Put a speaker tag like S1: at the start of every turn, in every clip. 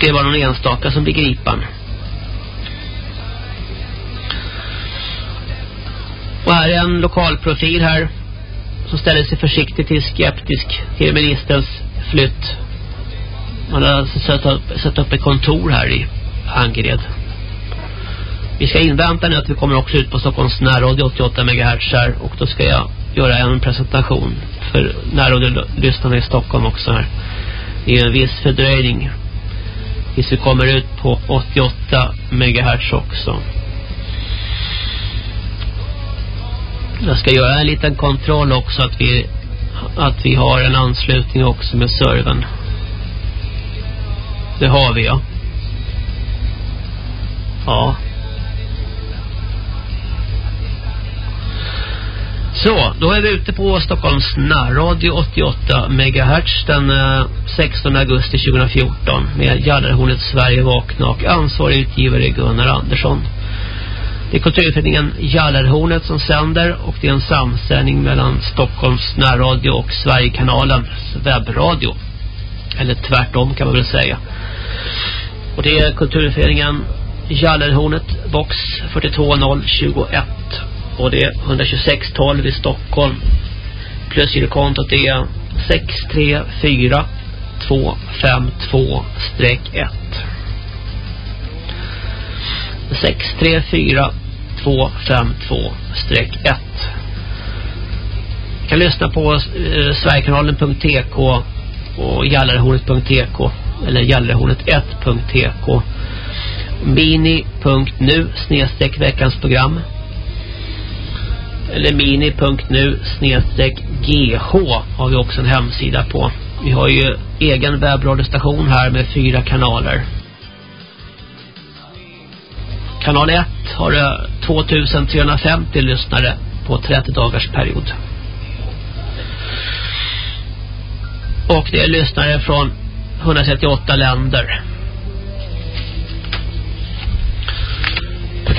S1: att det vara någon enstaka som blir gripan. Och här är en lokalprofil här som ställer sig försiktigt till skeptisk till ministerns flytt. Man har alltså satt upp, satt upp ett kontor här i Angered. Vi ska invänta nu att vi kommer också ut på Stockholms närradio 88 MHz här och då ska jag göra en presentation för närradiolyssnarna i Stockholm också här. Det är en viss fördröjning tills vi kommer ut på 88 MHz också. Jag ska göra en liten kontroll också att vi att vi har en anslutning också med servern. Det har vi ja. Ja. Så, då är vi ute på Stockholms närradio 88 MHz den eh, 16 augusti 2014 med Jallarhornet Sverige vakna och ansvarig utgivare Gunnar Andersson. Det är kulturföreningen Jallarhornet som sänder och det är en samsändning mellan Stockholms närradio och Sverigekanalens webbradio. Eller tvärtom kan man väl säga. Och det är kulturföreningen Jallarhornet box 42021 och det är 12612 i Stockholm. Plus girokontot är 634 252-1 634 252-1 kan lyssna på eh, sverigekanalen.tk och gallerhornet.tk eller gallerhornet1.tk mini.nu snedstreck veckans program eller mini.nu snedstreck gh har vi också en hemsida på. Vi har ju egen webbradiostation här med fyra kanaler. Kanal 1 har 2350 lyssnare på 30 dagars period. Och det är lyssnare från 138 länder.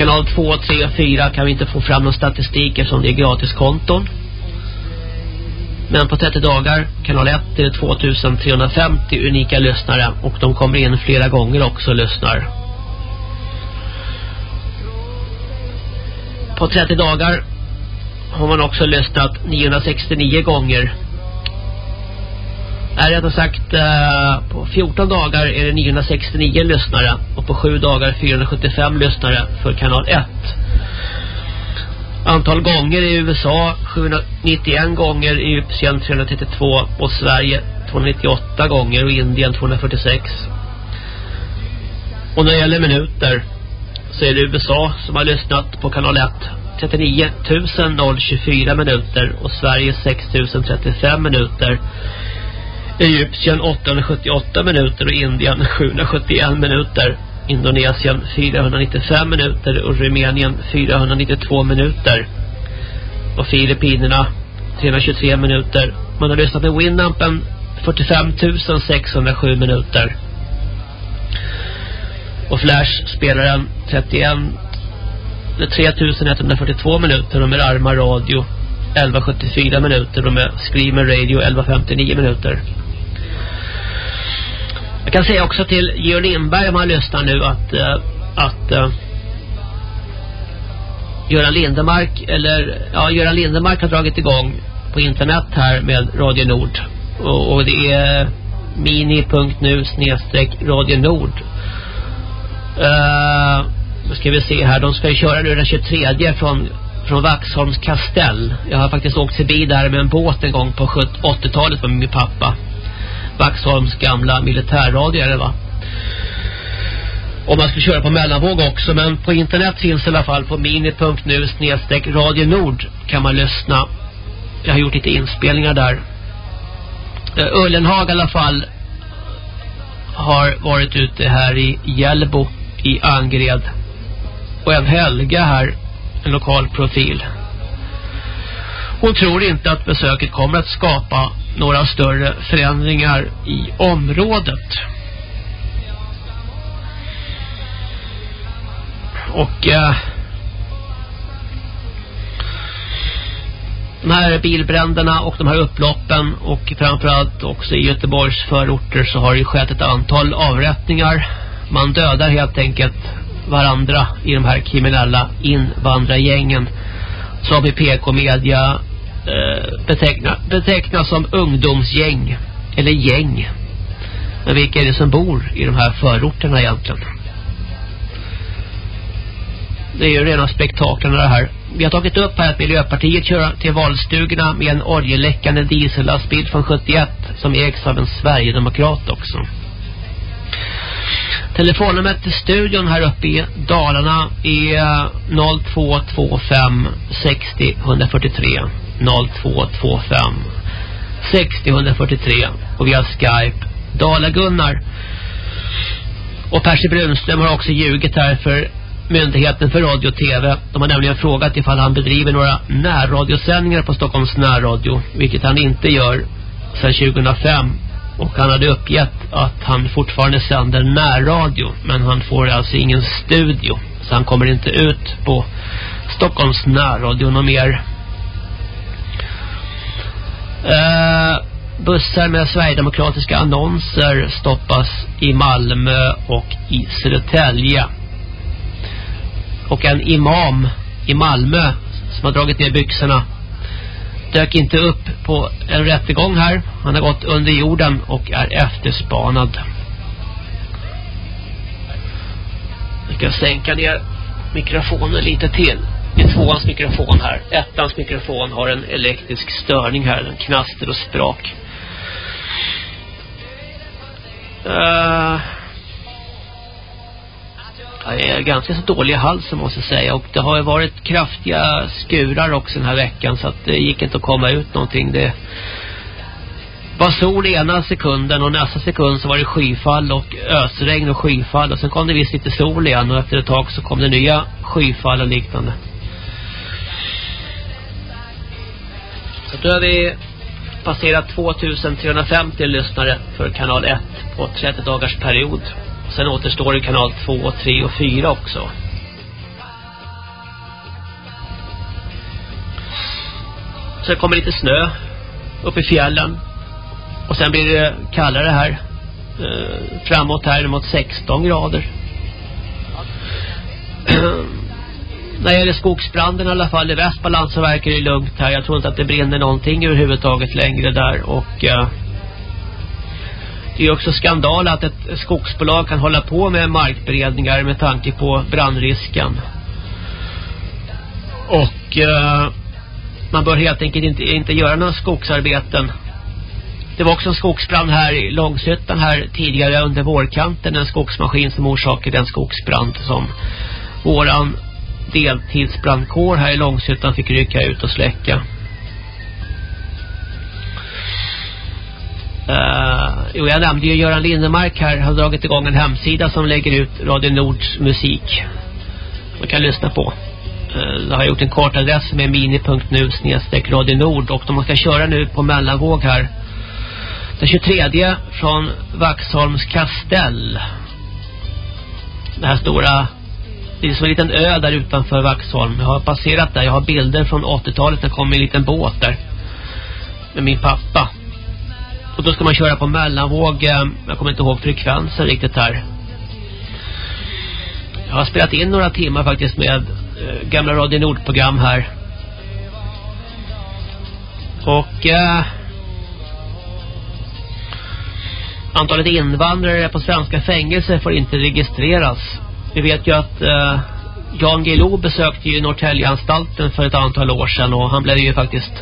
S1: Kanal 2, 3 och 4 kan vi inte få fram någon statistik eftersom det är gratiskonton. Men på 30 dagar, kanal 1, är det 2350 unika lyssnare och de kommer in flera gånger också och lyssnar. På 30 dagar har man också lyssnat 969 gånger är rättare sagt eh, på 14 dagar är det 969 lyssnare och på 7 dagar 475 lyssnare för kanal 1. Antal gånger i USA 791 gånger, i Egypten 332 och Sverige 298 gånger och Indien 246. Och när det gäller minuter så är det USA som har lyssnat på kanal 1 39 024 minuter och Sverige 6 035 minuter. Egypten 878 minuter och Indien 771 minuter. Indonesien 495 minuter och Rumänien 492 minuter. Och Filippinerna 323 minuter. Man har lyssnat med Winampen 45 607 minuter. Och Flash-spelaren 31 3142 minuter och med Arma Radio 1174 minuter och med Screamer Radio 1159 minuter. Jag kan säga också till Georg Lindberg om han lyssnar nu att, uh, att uh, Göran Lindemark eller ja, Göran Lindemark har dragit igång på internet här med Radio Nord och, och det är mini.nu snedstreck Radio Nord eh, uh, nu ska vi se här, de ska ju köra nu den 23 från från Vaxholms kastell. Jag har faktiskt åkt förbi där med en båt en gång på 80-talet med min pappa. Vaxholms gamla militärradio är det va? Om man skulle köra på mellanvåg också. Men på internet finns i alla fall på mini.nu snedstreck Radio Nord kan man lyssna. Jag har gjort lite inspelningar där. Eh, Ullenhag i alla fall har varit ute här i Hjällbo i Angred. Och en Helga här, en lokal profil. Hon tror inte att besöket kommer att skapa några större förändringar i området. Och eh, de här bilbränderna och de här upploppen och framförallt också i Göteborgs förorter så har det skett ett antal avrättningar. Man dödar helt enkelt varandra i de här kriminella invandrargängen som i PK-media Eh, beteckna betecknas som ungdomsgäng eller gäng. Men vilka är det som bor i de här förorterna egentligen? Det är ju rena spektaklerna det här. Vi har tagit upp här att Miljöpartiet kör till valstugorna med en oljeläckande diesellastbil från 71 som ägs av en Sverigedemokrat också. Telefonnumret till studion här uppe i Dalarna är 0225 60 143 0225 60 143 och via Skype Dala-Gunnar. Och Percy Brunström har också ljugit här för Myndigheten för radio och tv. De har nämligen frågat ifall han bedriver några närradiosändningar på Stockholms närradio. Vilket han inte gör sedan 2005. Och han hade uppgett att han fortfarande sänder närradio. Men han får alltså ingen studio. Så han kommer inte ut på Stockholms närradio någon mer. Eh, bussar med Sverigedemokratiska annonser stoppas i Malmö och i Södertälje och en imam i Malmö som har dragit ner byxorna dök inte upp på en rättegång här. Han har gått under jorden och är efterspanad. Jag ska sänka ner mikrofonen lite till. Tvåans mikrofon här. Ettans mikrofon har en elektrisk störning här. En knaster och sprak. Uh, jag är ganska så dålig i halsen måste jag säga. Och det har ju varit kraftiga skurar också den här veckan. Så att det gick inte att komma ut någonting. Det var sol ena sekunden och nästa sekund så var det skyfall och ösregn och skyfall. Och sen kom det visst lite sol igen och efter ett tag så kom det nya skyfall och liknande. Då har vi passerat 2350 lyssnare för kanal 1 på 30 dagars period. Sen återstår det kanal 2, 3 och 4 också. Sen kommer lite snö upp i fjällen. Och sen blir det kallare här. Eh, framåt här mot 16 grader. Mm. När det gäller skogsbranden i alla fall i Västbaland så verkar det lugnt här. Jag tror inte att det brinner någonting överhuvudtaget längre där. Och... Eh, det är också skandal att ett skogsbolag kan hålla på med markberedningar med tanke på brandrisken. Och eh, man bör helt enkelt inte, inte göra några skogsarbeten. Det var också en skogsbrand här i Långshyttan här tidigare under vårkanten. En skogsmaskin som orsakade en skogsbrand som våran deltidsbrandkår här i Långshyttan fick rycka ut och släcka. Uh, jo, jag nämnde ju Göran Lindemark här har dragit igång en hemsida som lägger ut Radio Nords musik. Man kan lyssna på. Uh, jag har gjort en kortadress med mini.nu snedstreck Radio Nord och de ska köra nu på mellanvåg här. Den 23 från Vaxholms kastell. Det här stora det är som en liten ö där utanför Vaxholm. Jag har passerat där. Jag har bilder från 80-talet. Det kom en liten båt där. Med min pappa. Och då ska man köra på mellanvåg. Eh, jag kommer inte ihåg frekvensen riktigt här. Jag har spelat in några timmar faktiskt med eh, gamla Radio Nord-program här. Och eh, antalet invandrare på svenska fängelser får inte registreras. Vi vet ju att eh, Jan Gelo besökte ju Norrtäljeanstalten för ett antal år sedan och han blev ju faktiskt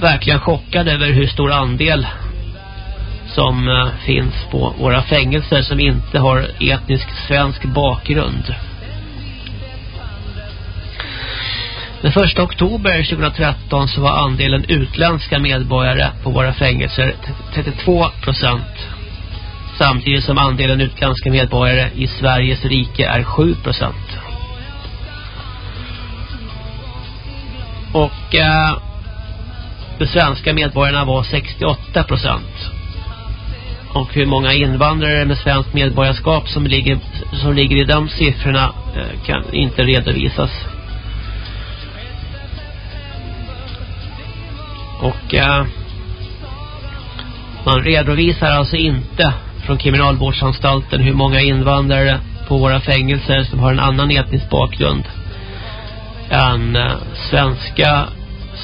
S1: verkligen chockad över hur stor andel som eh, finns på våra fängelser som inte har etnisk svensk bakgrund. Den 1 oktober 2013 så var andelen utländska medborgare på våra fängelser 32 procent. Samtidigt som andelen utländska medborgare i Sveriges rike är 7 procent. Och eh, de svenska medborgarna var 68 procent. Och hur många invandrare med svenskt medborgarskap som ligger, som ligger i de siffrorna eh, kan inte redovisas. Och eh, man redovisar alltså inte från kriminalvårdsanstalten hur många invandrare på våra fängelser som har en annan etnisk bakgrund än eh, svenska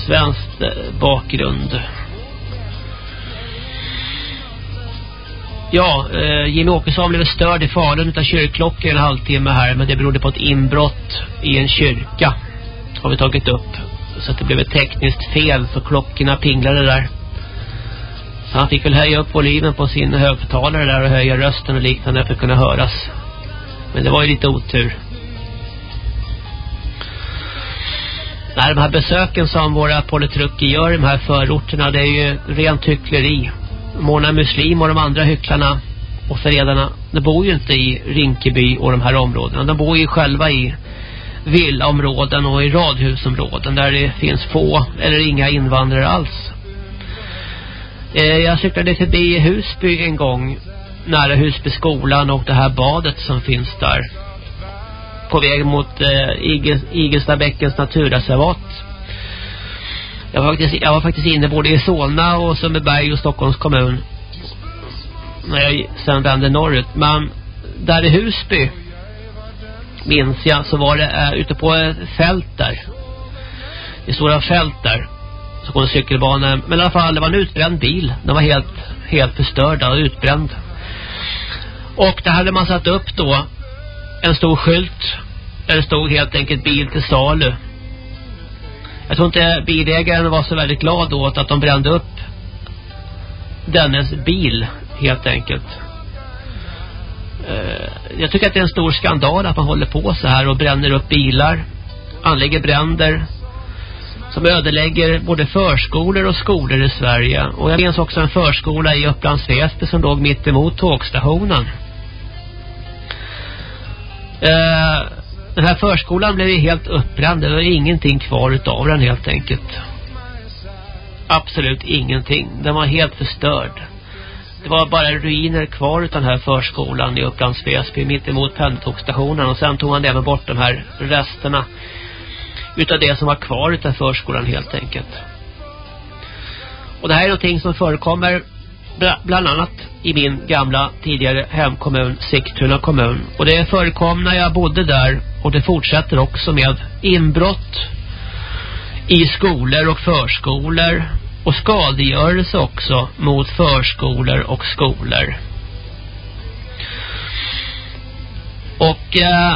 S1: svensk eh, bakgrund. Ja, eh, Jimmy Åkesson blev störd i Falun utav kyrkklockor en halvtimme här. Men det berodde på ett inbrott i en kyrka. Har vi tagit upp. Så att det blev ett tekniskt fel så klockorna pinglade där. Så han fick väl höja upp volymen på sin högtalare där och höja rösten och liknande för att kunna höras. Men det var ju lite otur. Nej, de här besöken som våra politrucker gör i de här förorterna, det är ju rent hyckleri. Mona Muslim och de andra hycklarna och förrädarna, de bor ju inte i Rinkeby och de här områdena. De bor ju själva i villaområden och i radhusområden där det finns få eller inga invandrare alls. Eh, jag cyklade förbi Husby en gång nära Husbyskolan och det här badet som finns där. På väg mot eh, Igelstabäckens naturreservat. Jag var, faktiskt, jag var faktiskt inne både i Solna och Sundbyberg och Stockholms kommun. När jag sen vände norrut. Men där i Husby minns jag så var det eh, ute på ett fält där. Det stora fält där. Så på en cykelbana. Men i alla fall det var en utbränd bil. Den var helt, helt förstörd och utbränd. Och där hade man satt upp då en stor skylt. Där det stod helt enkelt bil till salu. Jag tror inte bilägaren var så väldigt glad åt att de brände upp dennes bil helt enkelt. Eh, jag tycker att det är en stor skandal att man håller på så här och bränner upp bilar, anlägger bränder som ödelägger både förskolor och skolor i Sverige. Och jag minns också en förskola i Upplands Väsby som låg mitt emot tågstationen. Eh, den här förskolan blev ju helt uppbränd. Det var ingenting kvar utav den helt enkelt. Absolut ingenting. Den var helt förstörd. Det var bara ruiner kvar utav den här förskolan i Upplands Väsby mitt emot pendeltågstationen. Och sen tog man även bort de här resterna utav det som var kvar utav förskolan helt enkelt. Och det här är någonting som förekommer bland annat i min gamla tidigare hemkommun Sigtuna kommun. Och det förekom när jag bodde där och det fortsätter också med inbrott i skolor och förskolor och skadegörelse också mot förskolor och skolor. Och eh,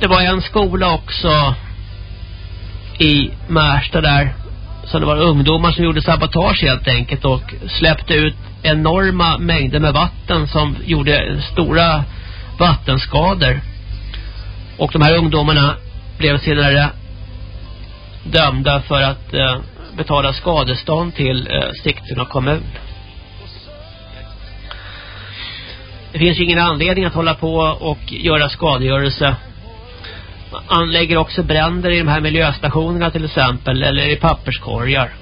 S1: det var en skola också i Märsta där så det var ungdomar som gjorde sabotage helt enkelt och släppte ut enorma mängder med vatten som gjorde stora vattenskador. Och de här ungdomarna blev senare dömda för att eh, betala skadestånd till eh, Sigtuna kommun. Det finns ju ingen anledning att hålla på och göra skadegörelse anlägger också bränder i de här miljöstationerna till exempel eller i papperskorgar.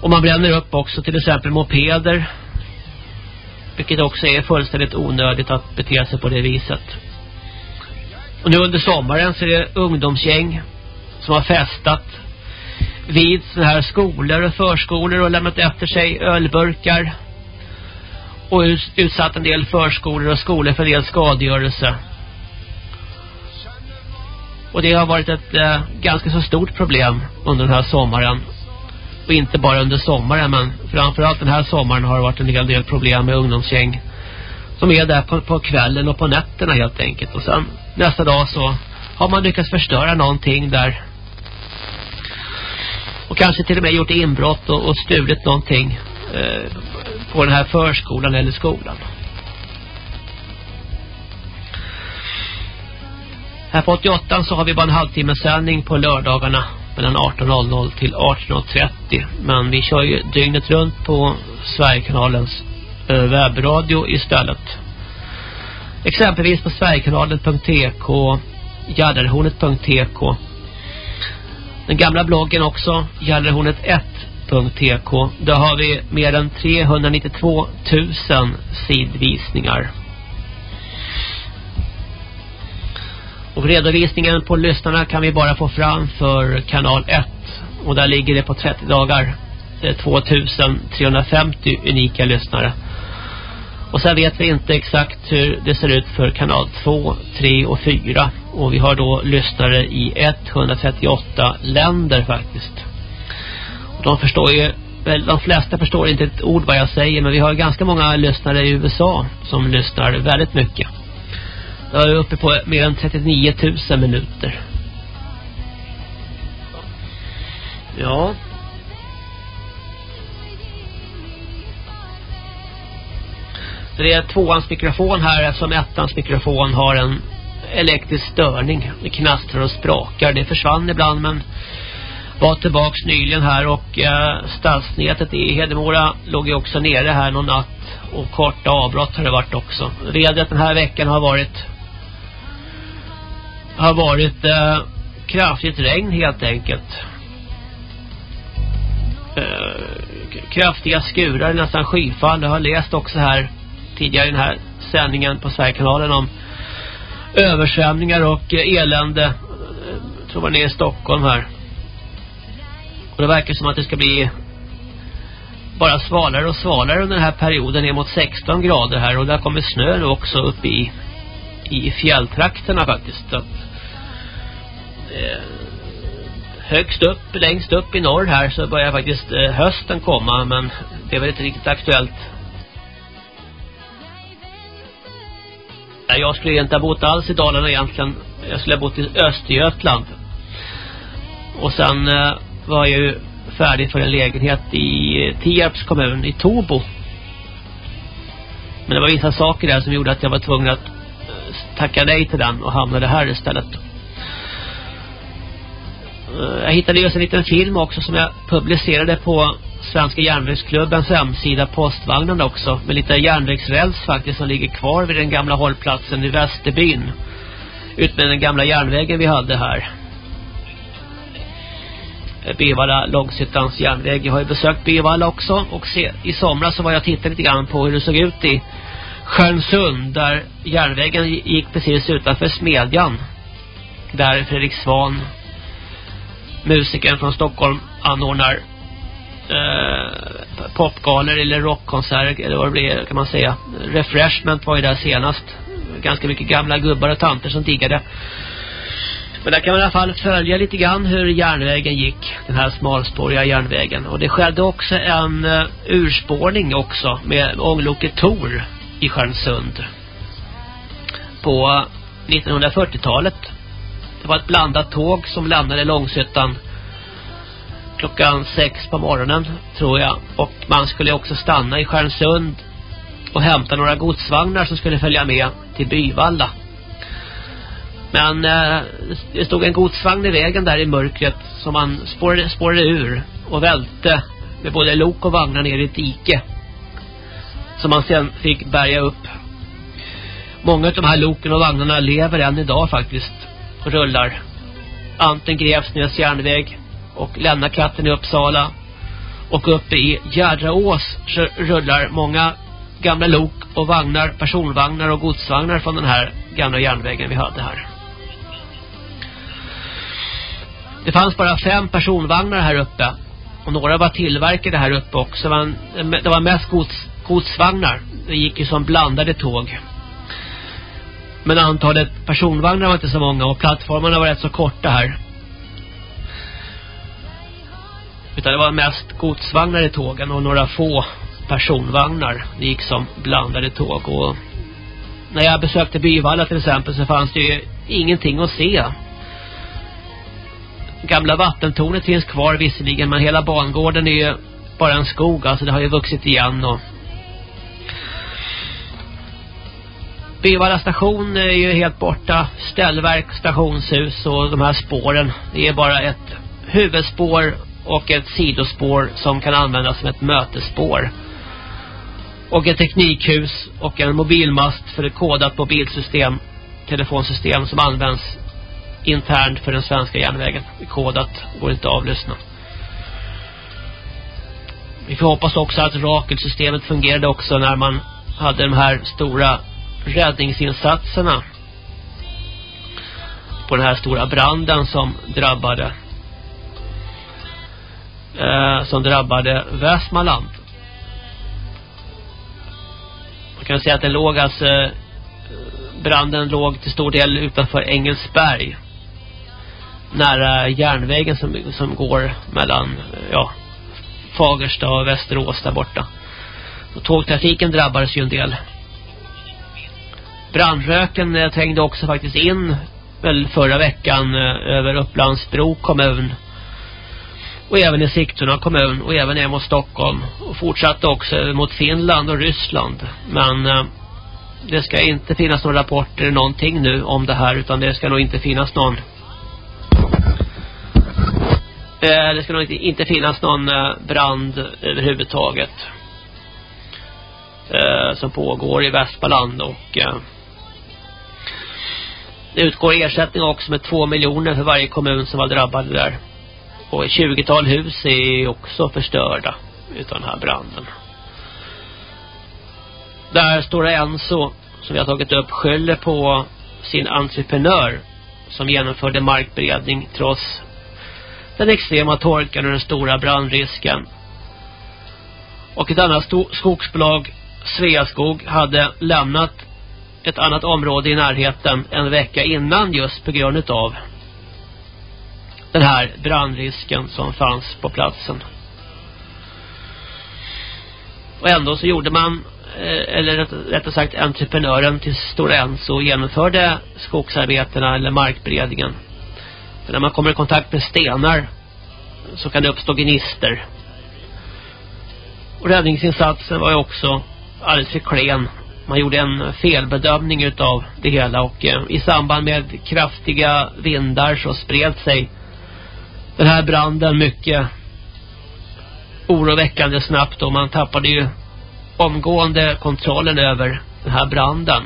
S1: Och man bränner upp också till exempel mopeder vilket också är fullständigt onödigt att bete sig på det viset. Och nu under sommaren så är det ungdomsgäng som har festat vid sådana här skolor och förskolor och lämnat efter sig ölburkar och utsatt en del förskolor och skolor för en del skadegörelse. Och det har varit ett eh, ganska så stort problem under den här sommaren. Och inte bara under sommaren men framförallt den här sommaren har det varit en hel del problem med ungdomsgäng. Som är där på, på kvällen och på nätterna helt enkelt. Och sen nästa dag så har man lyckats förstöra någonting där. Och kanske till och med gjort inbrott och, och stulit någonting eh, på den här förskolan eller skolan. Här på 88 så har vi bara en halvtimme sändning på lördagarna mellan 18.00 till 18.30. Men vi kör ju dygnet runt på Sverigekanalens eh, webbradio istället. Exempelvis på sverigekanalen.tk jallarhornet.tk Den gamla bloggen också, jallarhornet1.tk Där har vi mer än 392 000 sidvisningar. Och redovisningen på lyssnarna kan vi bara få fram för kanal 1. Och där ligger det på 30 dagar 2350 unika lyssnare. Och sen vet vi inte exakt hur det ser ut för kanal 2, 3 och 4. Och vi har då lyssnare i 138 länder faktiskt. Och de förstår ju, väl, de flesta förstår inte ett ord vad jag säger. Men vi har ganska många lyssnare i USA som lyssnar väldigt mycket. Jag är uppe på mer än 39 000 minuter. Ja. Så det är tvåans mikrofon här eftersom ettans mikrofon har en elektrisk störning. Det knastrar och sprakar. Det försvann ibland men var tillbaks nyligen här och eh, stadsnätet i Hedemora låg ju också nere här någon natt och korta avbrott har det varit också. Vädret den här veckan har varit har varit eh, kraftigt regn helt enkelt. Eh, kraftiga skurar, nästan skyfall. Jag har läst också här tidigare i den här sändningen på Sverigekanalen om översvämningar och eh, elände. Jag tror det är i Stockholm här. Och det verkar som att det ska bli bara svalare och svalare under den här perioden ner mot 16 grader här. Och där kommer snö nu också upp i, i fjälltrakterna faktiskt. Så att, eh, högst upp, längst upp i norr här så börjar faktiskt eh, hösten komma. Men det är väl inte riktigt aktuellt Jag skulle inte ha bott alls i Dalarna egentligen. Jag skulle ha bott i Östergötland. Och sen eh, var jag ju färdig för en lägenhet i eh, Tierps kommun i Tobo. Men det var vissa saker där som gjorde att jag var tvungen att tackade nej till den och hamnade här istället. Eh, jag hittade just en liten film också som jag publicerade på Svenska järnvägsklubbens hemsida postvagnen också med lite järnvägsräls faktiskt som ligger kvar vid den gamla hållplatsen i Västerbyn Utmed den gamla järnvägen vi hade här eh, Bevalla Långsittans järnväg. Jag har ju besökt Bevalla också och se, i somras så var jag och tittade lite grann på hur det såg ut i Stjärnsund där järnvägen gick precis utanför Smedjan där Fredrik Svan musikern från Stockholm anordnar eh, popgalor eller rockkonserter eller vad det blir kan man säga. Refreshment var ju där senast. Ganska mycket gamla gubbar och tanter som diggade. Men där kan man i alla fall följa lite grann hur järnvägen gick. Den här smalspåriga järnvägen. Och det skedde också en uh, urspårning också med ångloket Tor i Stjärnsund. På 1940-talet. Det var ett blandat tåg som landade Långsötan klockan sex på morgonen tror jag. Och man skulle också stanna i Stjärnsund och hämta några godsvagnar som skulle följa med till Byvalla. Men eh, det stod en godsvagn i vägen där i mörkret som man spårade, spårade ur och välte med både lok och vagnar ner i ett dike. Som man sen fick bärga upp. Många av de här loken och vagnarna lever än idag faktiskt och rullar. Anten Grevsnäs järnväg och Lennakatten i Uppsala. Och uppe i Gärdraås rullar många gamla lok och vagnar, personvagnar och godsvagnar från den här gamla järnvägen vi hade här. Det fanns bara fem personvagnar här uppe. Och några var tillverkade här uppe också. Men det var mest gods, godsvagnar. Det gick ju som blandade tåg. Men antalet personvagnar var inte så många och plattformarna var rätt så korta här. Utan det var mest godsvagnar i tågen och några få personvagnar. Det gick som blandade tåg. Och när jag besökte Byvalla till exempel så fanns det ju ingenting att se. Gamla vattentornet finns kvar visserligen men hela bangården är ju bara en skog. Alltså det har ju vuxit igen och Byvalla station är ju helt borta. Ställverk, stationshus och de här spåren. Det är bara ett huvudspår och ett sidospår som kan användas som ett mötesspår. Och ett teknikhus och en mobilmast för ett kodat mobilsystem, telefonsystem som används internt för den svenska järnvägen. Kodat går inte att avlyssna. Vi får hoppas också att Rakelsystemet fungerade också när man hade de här stora räddningsinsatserna på den här stora branden som drabbade eh, som drabbade Västmanland. Man kan säga att den låg alltså eh, branden låg till stor del utanför Engelsberg nära järnvägen som, som går mellan ja, Fagersta och Västerås där borta. Och tågtrafiken drabbades ju en del. Brandröken trängde också faktiskt in väl förra veckan eh, över Upplandsbro kommun och även i Sigtuna kommun och även ner mot Stockholm och fortsatte också mot Finland och Ryssland. Men eh, det ska inte finnas några rapporter eller någonting nu om det här utan det ska nog inte finnas någon eh, det ska nog inte finnas någon eh, brand överhuvudtaget eh, som pågår i Västmanland och eh, det utgår ersättning också med två miljoner för varje kommun som var drabbade där. Och ett 20-tal hus är också förstörda utav den här branden. Där Stora Enso, som vi har tagit upp, skyller på sin entreprenör som genomförde markberedning trots den extrema torkan och den stora brandrisken. Och ett annat skogsbolag, Sveaskog, hade lämnat ett annat område i närheten en vecka innan just på grund av den här brandrisken som fanns på platsen. Och ändå så gjorde man eh, eller rättare sagt entreprenören till Stora Enso genomförde skogsarbetena eller markberedningen. För när man kommer i kontakt med stenar så kan det uppstå gnister. Och räddningsinsatsen var ju också alldeles för klen man gjorde en felbedömning utav det hela och eh, i samband med kraftiga vindar så spred sig den här branden mycket oroväckande snabbt och man tappade ju omgående kontrollen över den här branden.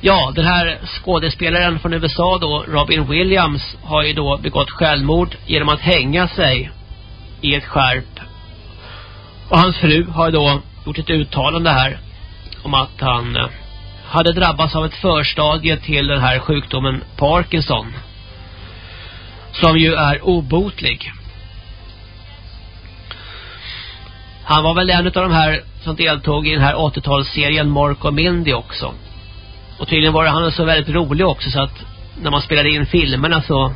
S1: Ja, den här skådespelaren från USA då, Robin Williams, har ju då begått självmord genom att hänga sig i ett skärp. Och hans fru har då gjort ett uttalande här om att han eh, hade drabbats av ett förstadie till den här sjukdomen Parkinson som ju är obotlig. Han var väl en av de här som deltog i den här 80-talsserien Mark och Mindy också. Och tydligen var han så väldigt rolig också så att när man spelade in filmerna så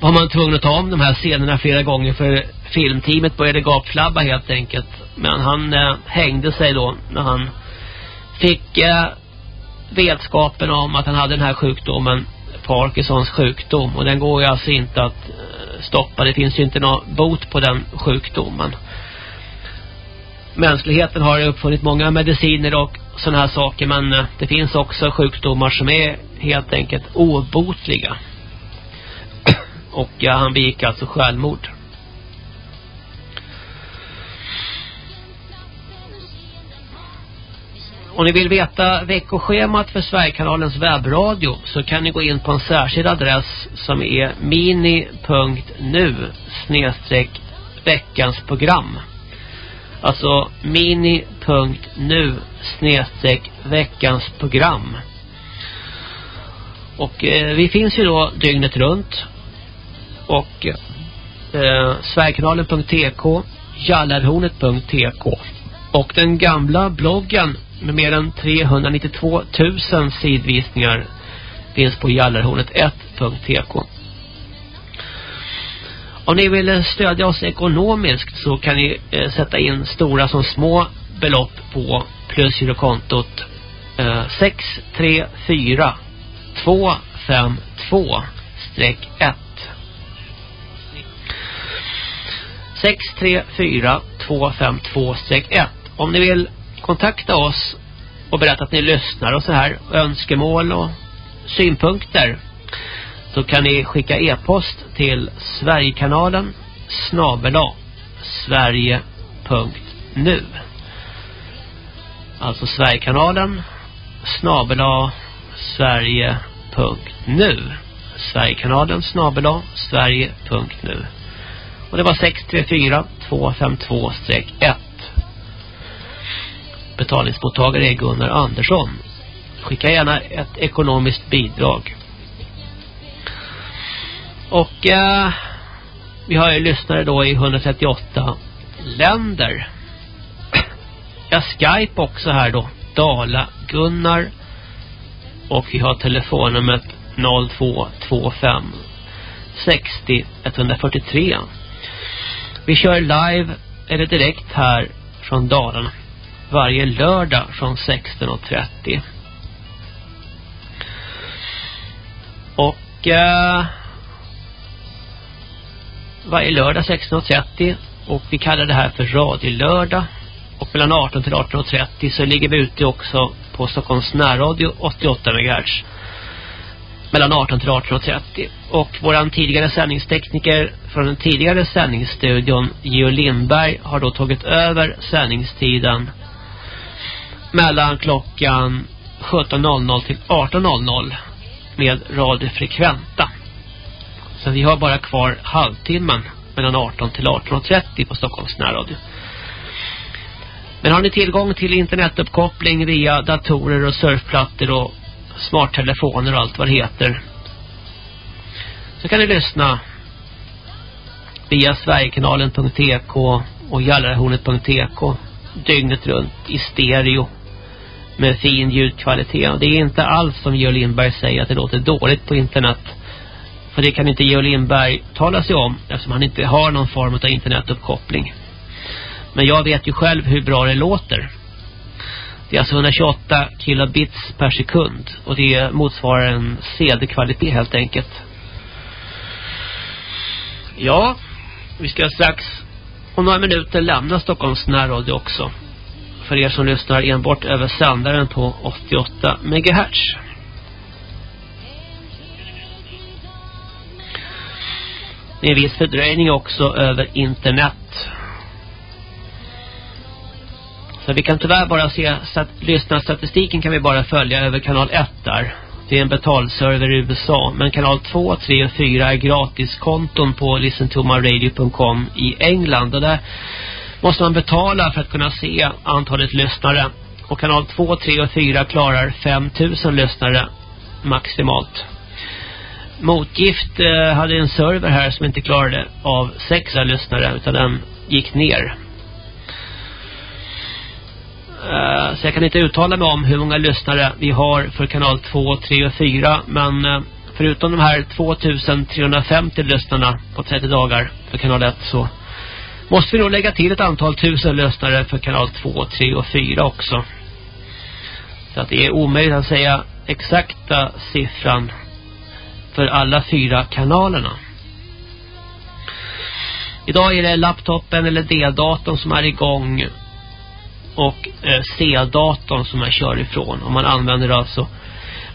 S1: var man tvungen att ta om de här scenerna flera gånger för filmteamet började gapflabba helt enkelt. Men han eh, hängde sig då när han fick eh, vetskapen om att han hade den här sjukdomen Parkinsons sjukdom och den går ju alltså inte att eh, stoppa. Det finns ju inte någon bot på den sjukdomen. Mänskligheten har uppfunnit många mediciner och sådana här saker men eh, det finns också sjukdomar som är helt enkelt obotliga. Och ja, han begick alltså självmord. Om ni vill veta veckoschemat för Sverigekanalens webbradio så kan ni gå in på en särskild adress som är mini.nu snedstreck veckans program. Alltså mini.nu snedstreck veckans program. Och eh, vi finns ju då dygnet runt. Och eh, Sverigekanalen.tk Jallarhornet.tk Och den gamla bloggen med mer än 392 000 sidvisningar finns på jallarhornet1.tk. Om ni vill stödja oss ekonomiskt så kan ni eh, sätta in stora som små belopp på plusgirokontot eh, 634 252 1 634 252 1 Om ni vill kontakta oss och berätta att ni lyssnar och så här önskemål och synpunkter så kan ni skicka e-post till Sverigekanalen snabela sverige.nu alltså Sverigekanalen snabela sverige.nu Sverigekanalen snabela sverige.nu och det var 634 252-1 betalningsmottagare är Gunnar Andersson. Skicka gärna ett ekonomiskt bidrag. Och eh, Vi har ju lyssnare då i 138 länder. Jag Skype också här då. Dala Gunnar. Och vi har telefonnumret 0225 60 143. Vi kör live eller direkt här från Dalarna varje lördag från 16.30. Och eh, varje lördag 16.30 och vi kallar det här för radiolördag. Och mellan 18 till 18.30 så ligger vi ute också på Stockholms närradio 88 MHz. Mellan 18 till 18.30. Och våran tidigare sändningstekniker från den tidigare sändningsstudion, Geo Lindberg, har då tagit över sändningstiden mellan klockan 17.00 till 18.00 med radiofrekventa. Så vi har bara kvar halvtimmen mellan 18 till 18.30 på Stockholms närradio. Men har ni tillgång till internetuppkoppling via datorer och surfplattor och smarttelefoner och allt vad det heter så kan ni lyssna via sverigekanalen.tk och jallarhornet.tk dygnet runt i stereo med fin ljudkvalitet. och Det är inte alls som Georg Lindberg säger att det låter dåligt på internet. För det kan inte Georg Lindberg tala sig om eftersom han inte har någon form av internetuppkoppling. Men jag vet ju själv hur bra det låter. Det är alltså 128 kilobits per sekund och det motsvarar en CD-kvalitet helt enkelt. Ja, vi ska strax om några minuter lämna Stockholms närradio också för er som lyssnar enbart över sändaren på 88 MHz. Det är en viss fördröjning också över internet. Så vi kan tyvärr bara se stat lyssnarstatistiken kan vi bara följa över kanal 1 där. Det är en betalserver i USA. Men kanal 2, 3 och 4 är gratiskonton på listentomaradio.com i England. Och där måste man betala för att kunna se antalet lyssnare. Och kanal 2, 3 och 4 klarar 5000 lyssnare maximalt. Motgift eh, hade en server här som inte klarade av 6 lyssnare utan den gick ner. Uh, så jag kan inte uttala mig om hur många lyssnare vi har för kanal 2, 3 och 4. Men uh, förutom de här 2350 lyssnarna på 30 dagar för kanal 1 så måste vi nog lägga till ett antal tusen lyssnare för kanal 2, 3 och 4 också. Så att det är omöjligt att säga exakta siffran för alla fyra kanalerna. Idag är det laptopen eller D-datorn som är igång och eh, C-datorn som jag kör ifrån. Och man använder alltså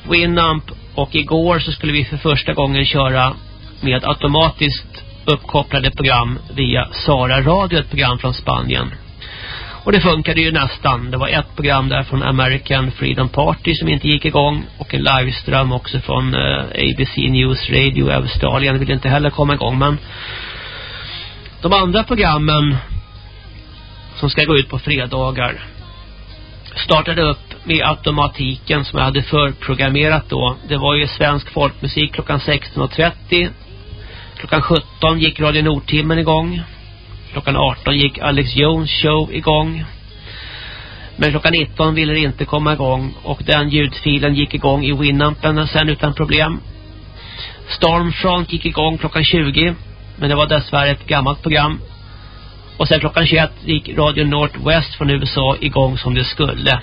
S1: Winamp och igår så skulle vi för första gången köra med automatiskt uppkopplade program via Sara Radio, ett program från Spanien. Och det funkade ju nästan. Det var ett program där från American Freedom Party som inte gick igång. Och en liveström också från eh, ABC News Radio i Australien. Det ville inte heller komma igång. Men de andra programmen som ska gå ut på fredagar startade upp med automatiken som jag hade förprogrammerat då. Det var ju svensk folkmusik klockan 16.30. Klockan 17 gick Radio Nordtimmen igång. Klockan 18 gick Alex Jones show igång. Men klockan 19 ville det inte komma igång och den ljudfilen gick igång i Winampen sen utan problem. Stormfront gick igång klockan 20 men det var dessvärre ett gammalt program och sen klockan 21 gick Radio Northwest från USA igång som det skulle.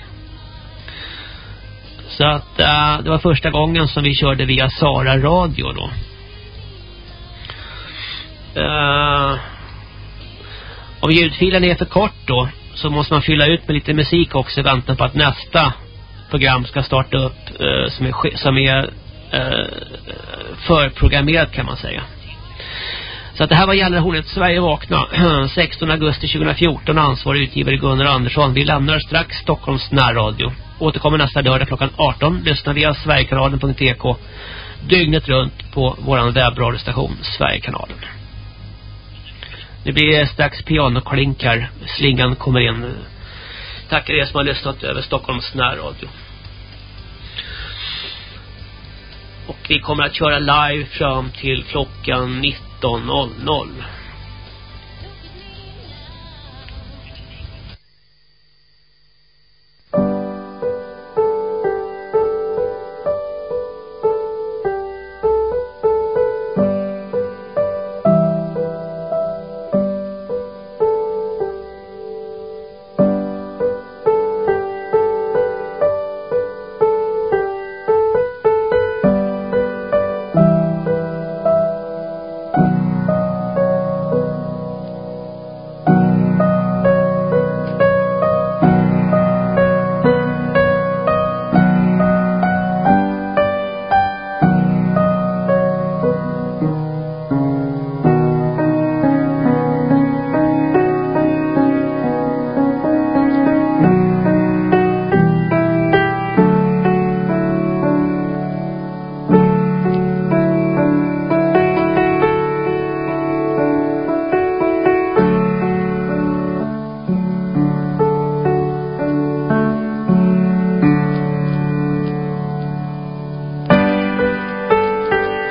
S1: Så att äh, det var första gången som vi körde via Sara Radio då. Uh, om ljudfilen är för kort då så måste man fylla ut med lite musik också i väntan på att nästa program ska starta upp uh, som är, som är uh, förprogrammerat kan man säga. Så att det här var Gällarhornet Sverige vakna 16 augusti 2014 ansvarig utgivare Gunnar Andersson. Vi lämnar strax Stockholms närradio. Återkommer nästa lördag klockan 18. Lyssna via sverigekanalen.tk dygnet runt på våran webbradiostation Sverigekanalen. Det blir strax pianoklink här. Slingan kommer in. Tackar er som har lyssnat över Stockholms närradio. Och vi kommer att köra live fram till klockan 19.00.